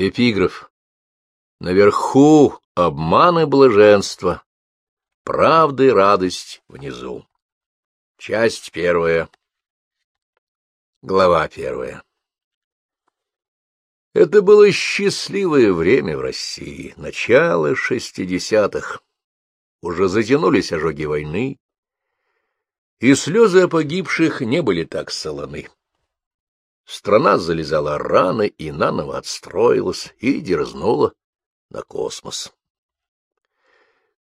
Эпиграф. Наверху обман и блаженство, правда и радость внизу. Часть первая. Глава первая. Это было счастливое время в России, начало шестидесятых. Уже затянулись ожоги войны, и слезы о погибших не были так солоны. Страна залезала раны и наново отстроилась и дерзнула на космос.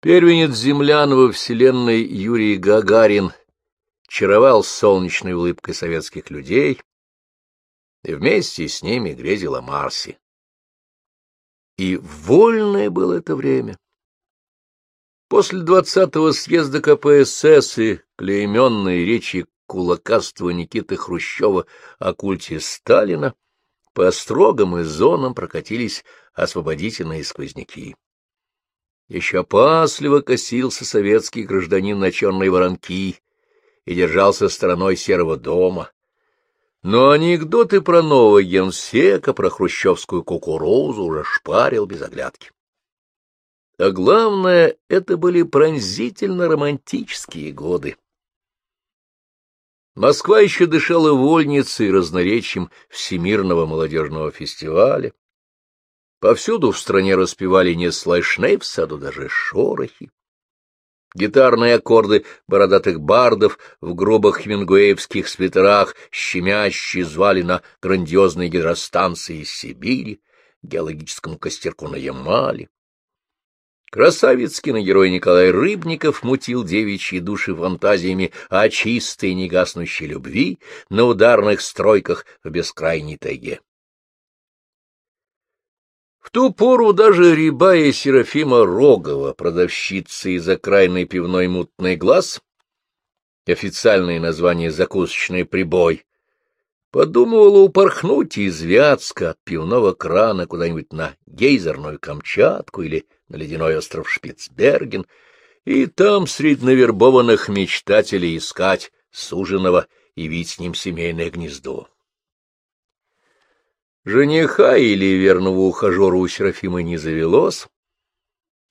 Первенец землян во Вселенной Юрий Гагарин чаровал солнечной улыбкой советских людей, и вместе с ними грезил о Марсе. И вольное было это время. После двадцатого съезда КПСС и клейменной речи кулакарства Никиты Хрущева о культе Сталина по строгам и зонам прокатились освободительные сквозняки. Еще опасливо косился советский гражданин на черной воронки и держался стороной серого дома. Но анекдоты про нового генсека, про хрущевскую кукурузу уже шпарил без оглядки. А главное, это были пронзительно романтические годы. Москва еще дышала вольницей и разноречием Всемирного молодежного фестиваля. Повсюду в стране распевали не слышны в саду даже шорохи. Гитарные аккорды бородатых бардов в грубых хемингуэевских свитерах щемяще звали на грандиозные гидростанции Сибири, геологическому костерку на Ямале. Красавец киногерой Николай Рыбников мутил девичьи души фантазиями о чистой негаснущей любви на ударных стройках в бескрайней тайге. В ту пору даже рябая Серафима Рогова, продавщица из окраинной пивной мутный глаз, официальное название «закусочный прибой», подумывала упорхнуть из Вятска от пивного крана куда-нибудь на гейзерную Камчатку или на ледяной остров Шпицберген, и там среди навербованных мечтателей искать суженого и видеть с ним семейное гнездо. Жениха или верного ухажера у Серафима не завелось,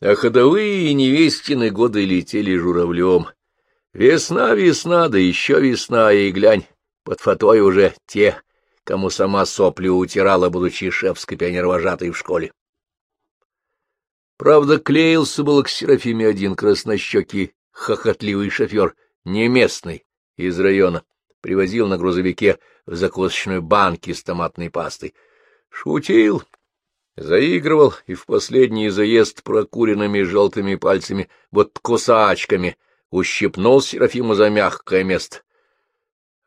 а ходовые и невестины годы летели журавлем. Весна, весна, да еще весна, и глянь, под фатой уже те, кому сама сопли утирала, будучи шефской пионервожатой в школе. Правда, клеился был к Серафиме один краснощекий, хохотливый шофер, не местный, из района, привозил на грузовике в закусочную банки с томатной пастой. Шутил, заигрывал и в последний заезд прокуренными желтыми пальцами, вот кусачками, ущипнул Серафиму за мягкое место.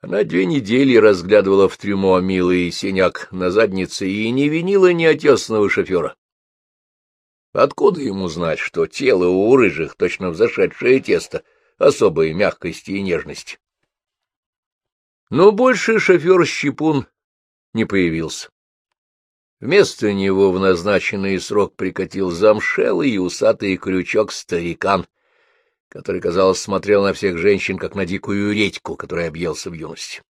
Она две недели разглядывала в трюмо милый синяк на заднице и не винила неотесного шофера. Откуда ему знать, что тело у рыжих точно взошедшее тесто особой мягкости и нежности? Но больше шофер-щепун не появился. Вместо него в назначенный срок прикатил замшелый и усатый крючок-старикан, который, казалось, смотрел на всех женщин, как на дикую редьку, которая объелся в юности.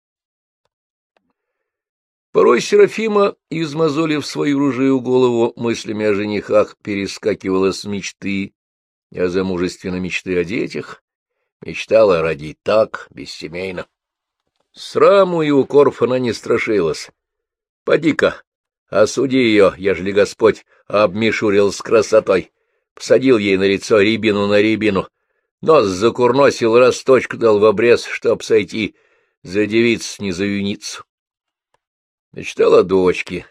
Порой Серафима, измазолив свою ружью голову мыслями о женихах, перескакивала с мечты о замужестве на мечты о детях, мечтала родить так, бессемейно. Сраму и укоров она не страшилась. Поди-ка, осуди ее, ежели Господь обмешурил с красотой, посадил ей на лицо рябину на рябину, нос закурносил, росточку дал в обрез, чтоб сойти за девиц не за юницу. Мечтала о дочке.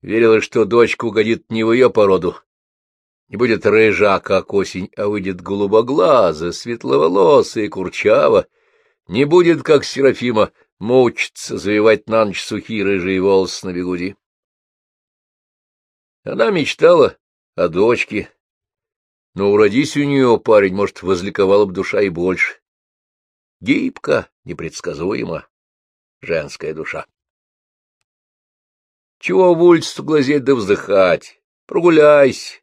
Верила, что дочка угодит не в ее породу. Не будет рыжа, как осень, а выйдет голубоглаза, светловолосая, курчава. Не будет, как Серафима, мучиться, завивать на ночь сухие рыжие волосы на бегуди. Она мечтала о дочке, но уродись у нее парень, может, возликовала бы душа и больше. Гибко, непредсказуемо женская душа. Чего в глазеть да вздыхать? Прогуляйся,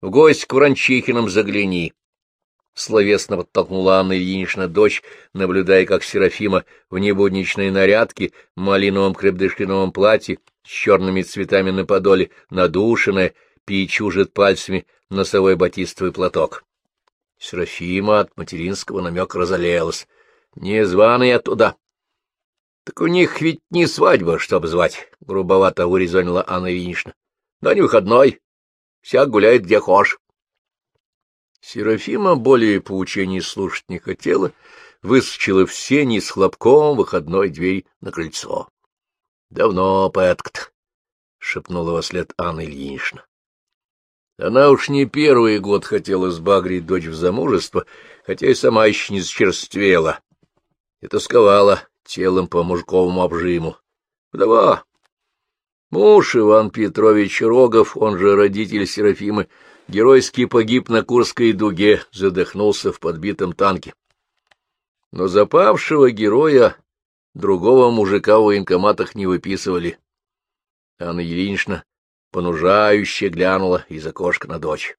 в гости к Вранчихиным загляни. — словесно подтолкнула Анна Ильинична дочь, наблюдая, как Серафима в небудничной нарядке, малиновом крепдышкиновом платье, с черными цветами на подоле, надушенная, пичужит пальцами носовой батистовый платок. Серафима от материнского намека разолелась. — Не званый я туда. — Так у них ведь не свадьба, чтоб звать, — грубовато урезонила Анна Ильинична. — Да не выходной. Всяк гуляет где хошь. Серафима более поучений слушать не хотела, выскочила в сени с хлопком выходной дверь на крыльцо. — Давно, Пэткт, — шепнула во след Анна Ильинична. Она уж не первый год хотела сбагрить дочь в замужество, хотя и сама еще не зачерствела, и тосковала телом по мужковому обжиму. Вдова. Муж Иван Петрович Рогов, он же родитель Серафимы, геройски погиб на Курской дуге, задохнулся в подбитом танке. Но запавшего героя другого мужика в военкоматах не выписывали. Анна Ильинична понужающе глянула из окошка на дочь.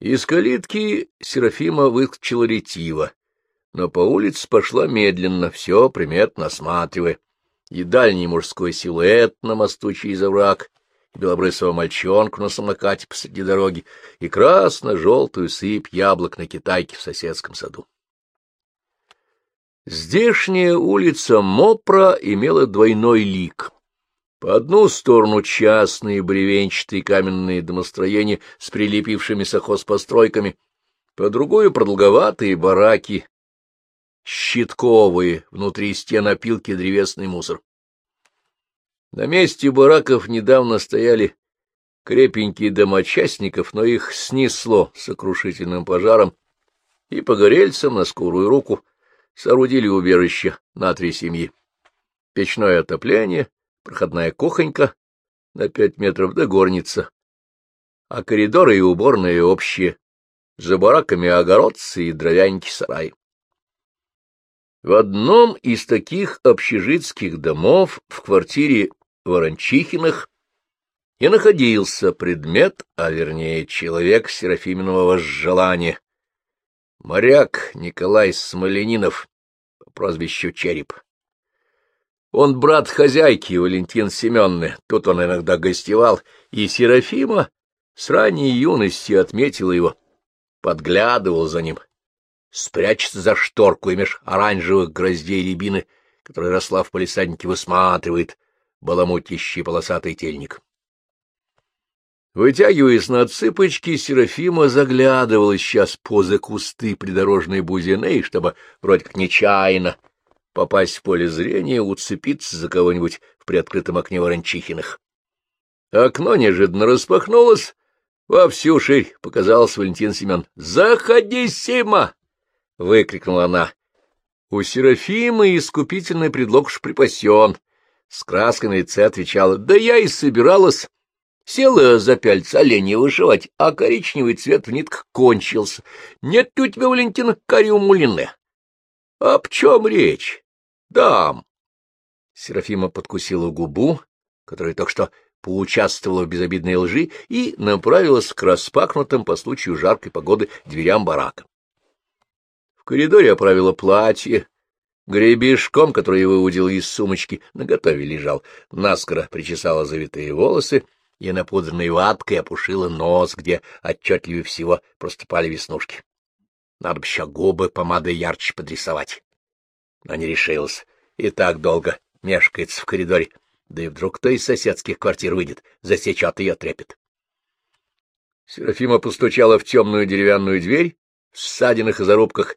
Из калитки Серафима выскочила ретиво, но по улице пошла медленно, все приметно осматривая. И дальний мужской силуэт на мосту через овраг, и белобрысого мальчонку на самокате посреди дороги, и красно-желтую сыпь яблок на китайке в соседском саду. Здешняя улица Мопра имела двойной лик — по одну сторону частные бревенчатые каменные домостроения с прилепившимися хозпостройками, по другую — продолговатые бараки, щитковые, внутри стен опилки древесный мусор. На месте бараков недавно стояли крепенькие домочастников, но их снесло сокрушительным пожаром, и погорельцам на скорую руку соорудили убежище на три семьи. Печное отопление, проходная кухонька на пять метров до горница, а коридоры и уборные общие, за бараками огородцы и дровяники сарай. В одном из таких общежитских домов в квартире Ворончихиных и находился предмет, а вернее человек Серафиминового желания. Моряк Николай Смоленинов по прозвищу Череп. Он брат хозяйки Валентин Семенны, тут он иногда гостевал, и Серафима с ранней юности отметила его, подглядывал за ним, спрячется за шторку и меж оранжевых гроздей рябины, которая росла в палисаднике, высматривает баламутящий полосатый тельник. Вытягиваясь на цыпочки, Серафима заглядывала сейчас поза кусты придорожной бузины, чтобы вроде как нечаянно попасть в поле зрения, уцепиться за кого-нибудь в приоткрытом окне Ворончихиных. Окно неожиданно распахнулось, во всю ширь показался Валентин Семен. «Заходи, Сима!» — выкрикнула она. У Серафимы искупительный предлог уж припасен. С краской на лице отвечала, «Да я и собиралась». Села за пяльца оленя вышивать, а коричневый цвет в нитках кончился. Нет ли у тебя, Валентина, кариумулины? — Об чем речь? Дам. Серафима подкусила губу, которая только что поучаствовала в безобидной лжи, и направилась к распахнутым по случаю жаркой погоды дверям барака. Коридоре оправила платье, гребешком, который выудила из сумочки, наготове лежал, наскоро причесала завитые волосы и напудренной ваткой опушила нос, где отчетливее всего проступали веснушки. Надо бы еще губы помадой ярче подрисовать но не решился. И так долго мешкается в коридоре. Да и вдруг кто из соседских квартир выйдет, засечет ее трепет. Серафима постучала в темную деревянную дверь в ссадинах и зарубках.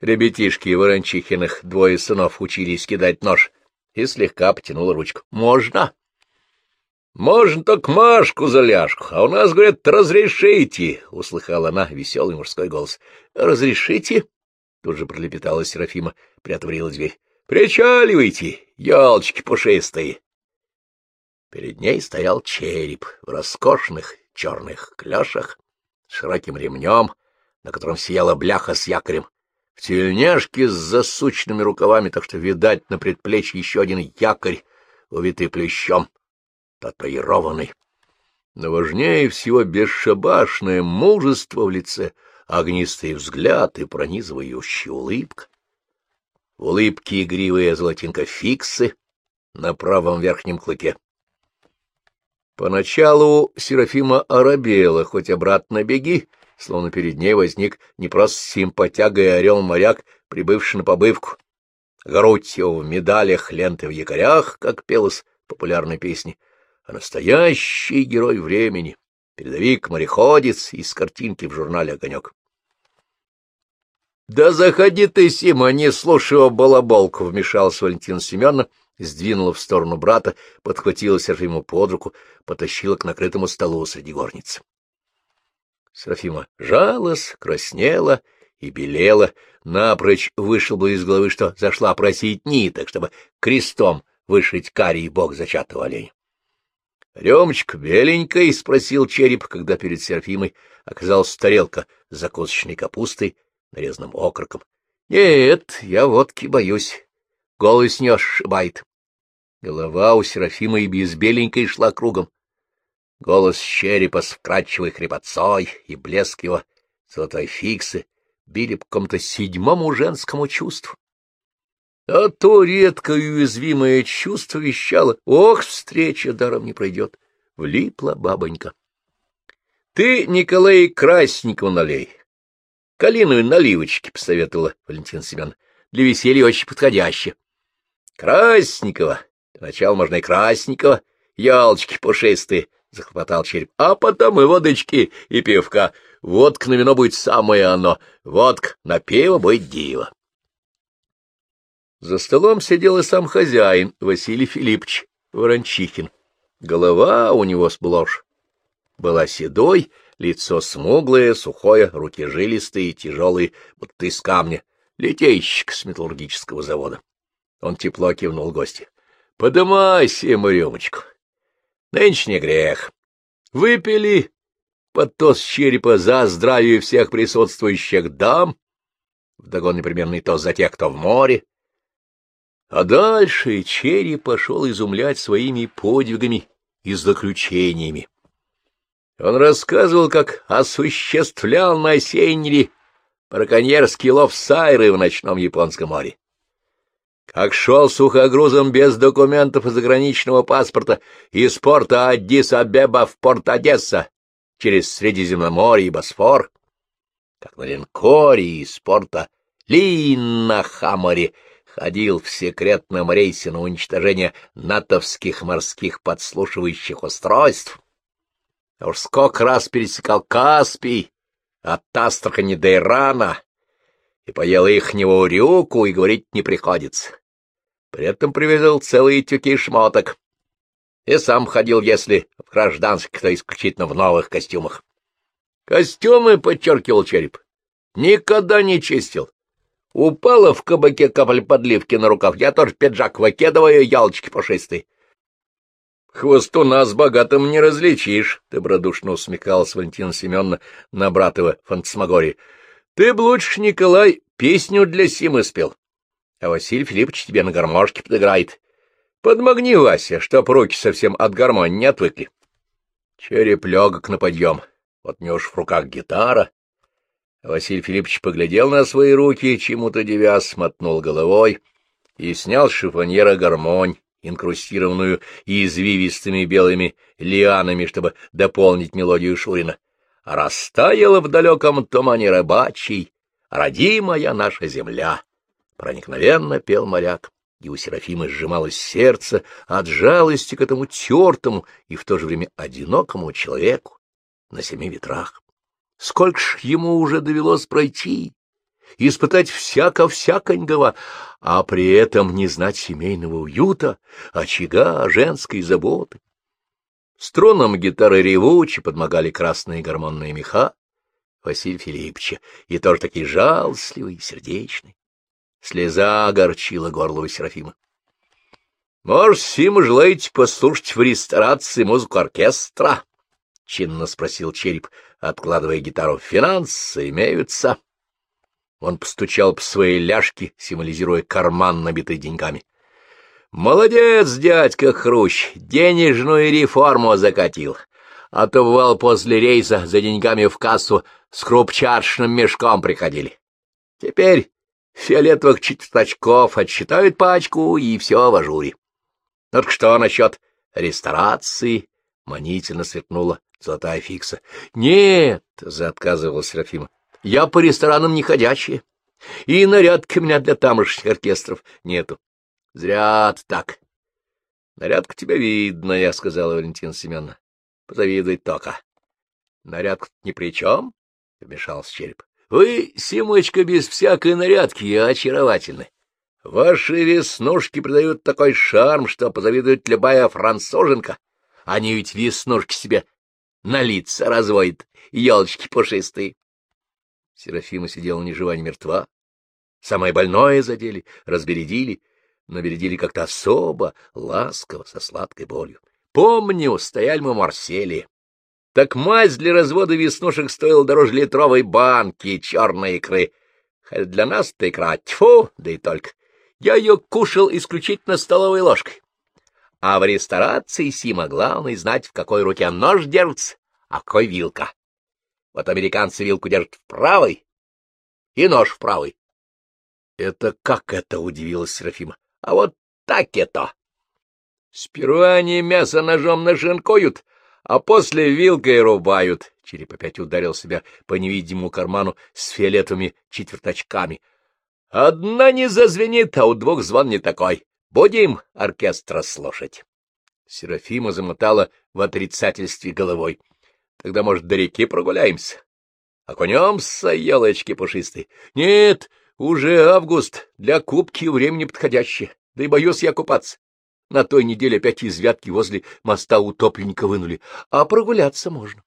Ребятишки Ворончихиных, двое сынов, учились кидать нож, и слегка потянула ручку. — Можно? — Можно только Машку за ляжку, а у нас, говорят, разрешите, — услыхала она веселый мужской голос. — Разрешите? Тут же пролепетала Серафима, приотворила дверь. — Причаливайте, елочки пушистые! Перед ней стоял череп в роскошных черных клешах, с широким ремнем, на котором сияла бляха с якорем, в тельняшке с засученными рукавами, так что видать на предплечье еще один якорь, увитый плещом, татуированный. Но важнее всего бесшабашное мужество в лице, огнистый взгляд и пронизывающая улыбка. В улыбке игривая золотинка фиксы на правом верхнем клыке. Поначалу Серафима оробела, хоть обратно беги, словно перед ней возник не просто симпатяга и орел-моряк, прибывший на побывку. Грудь его в медалях, ленты в якорях, как пелось в популярной песне, а настоящий герой времени, передовик-мореходец из картинки в журнале «Огонек». — Да заходи ты, Сима, не слушай его балаболку, — вмешался Валентин Семеновна, сдвинула в сторону брата, подхватила Серафиму под руку, потащила к накрытому столу среди горниц. Серафима жалась, краснела и белела, напрочь вышел бы из головы, что зашла просить ниток, чтобы крестом вышить карий бог зачатого оленя. — Ремочка беленькой? — спросил череп, когда перед Серафимой оказалась тарелка с закусочной капустой, нарезанным окороком. — Нет, я водки боюсь. Голос не ошибает. Голова у Серафимы и без беленькой шла кругом. Голос черепа с вкрадчивой хрипотцой и блеск его золотой фиксы били по какому-то седьмому женскому чувству. А то редкое уязвимое чувство вещало. Ох, встреча даром не пройдет. Влипла бабонька. Ты, Николай, Красникову налей. Калиновой наливочки, — посоветовала Валентина Семен. Для веселья очень подходяще. Красникова. Для можно и Красникова. Ялочки пушистые, — захлопотал череп. А потом и водочки, и пивка. Водка на вино будет самое оно. Водка на пиво будет диво. За столом сидел и сам хозяин, Василий Филиппович Ворончихин. Голова у него сплошь была седой, лицо смуглое, сухое, руки жилистые, тяжелые, будто из камня, литейщик с металлургического завода. Он тепло кивнул гости. — Подымайся, рюмочку. Нынче не грех. Выпили под тост черепа за здравие всех присутствующих дам, вдогон непременный тост за тех, кто в море. А дальше череп пошел изумлять своими подвигами и заключениями. Он рассказывал, как осуществлял на Сенере браконьерский лов сайры в ночном Японском море. Как шел сухогрузом без документов и заграничного паспорта из порта Аддис-Абеба в порт Одесса через Средиземноморье и Босфор, как на линкоре из порта Линнахамаре ходил в секретном рейсе на уничтожение натовских морских подслушивающих устройств, а уж сколько раз пересекал Каспий от Астрахани до Ирана и поел ихнего урюку, и говорить не приходится. При этом привезал целые тюки шмоток. И сам ходил, если в гражданских, то исключительно в новых костюмах. Костюмы, — подчеркивал череп, — никогда не чистил. Упала в кабаке капель подливки на рукав, я тоже пиджак выкидываю, ялочки пушистые. Хвостуна с богатым не различишь, — добродушно усмехалась Валентина Семеновна на братова фантасмагории. — Ты б лучше, Николай, песню для Симы спел, а Василий Филиппович тебе на гармошке подыграет. Подмогни, Вася, чтоб руки совсем от гармонии не отвыкли. Череп легок на подъем, вот не уж в руках гитара. Василий Филиппович поглядел на свои руки, чему-то девяз, смотнул головой и снял с шифоньера гармонь инкрустированную извивистыми белыми лианами, чтобы дополнить мелодию Шурина. Растаяла в далеком тумане рыбачий, родимая наша земля. Проникновенно пел моряк, и у Серафимы сжималось сердце от жалости к этому тертому и в то же время одинокому человеку на семи ветрах. Сколько ж ему уже довелось пройти, испытать всяко-всяконького, а при этом не знать семейного уюта, очага, женской заботы. Струнам гитары ревучи подмогали красные гормонные меха Василия Филипповича, и тоже такие жалостливый и сердечный. Слеза огорчила горло Серафима. — Может, Сима, желаете послушать в ресторации музыку оркестра? — чинно спросил Череп, откладывая гитару. — Финансы имеются. Он постучал по своей ляжке, символизируя карман, набитый деньгами. — Молодец, дядька Хрущ, денежную реформу закатил. а то бывал после рейса за деньгами в кассу с крупчаточным мешком приходили. Теперь фиолетовых четвертачков отсчитают пачку, и все в ажуре. Так что насчет ресторации? — манительно сверкнула золотая фикса. — Нет, — заотказывала Серафима, — я по ресторанам не ходячая, и нарядки у меня для тамошних оркестров нету. — Зря ты так. — Нарядка тебя видная, — сказала Валентина Семеновна. — Позавидуй только. — Нарядка ни при чем, — вмешался череп. — Вы, Симочка, без всякой нарядки очаровательны. Ваши веснушки придают такой шарм, что позавидует любая француженка. Они ведь веснушки себе на лица разводят, елочки пушистые. Серафима сидела ни жива, ни мертва. Самое больное задели, разбередили, но бередили как-то особо, ласково, со сладкой болью. Помню, стояли мы в Марселе. Так мазь для развода веснушек стоила дороже литровой банки черной икры. Хотя для нас-то икра, тьфу, да и только. Я ее кушал исключительно столовой ложкой. А в ресторации Сима главное знать, в какой руке нож держится, а какой вилка. Вот американцы вилку держат в правой и нож в правой. — Это как это? — удивилась Серафима. — А вот так это. Сперва они мясо ножом нашинкуют, а после вилкой рубают. Череп опять ударил себя по невидимому карману с фиолетовыми четверточками. Одна не зазвенит, а у двух звон не такой. Будем оркестра слушать. Серафима замотала в отрицательстве головой. Тогда, может, до реки прогуляемся? Окунемся, елочки пушистые. Нет, уже август, для кубки времени подходящее. Да и боюсь я купаться. На той неделе опять из вятки возле моста утопленника вынули, а прогуляться можно.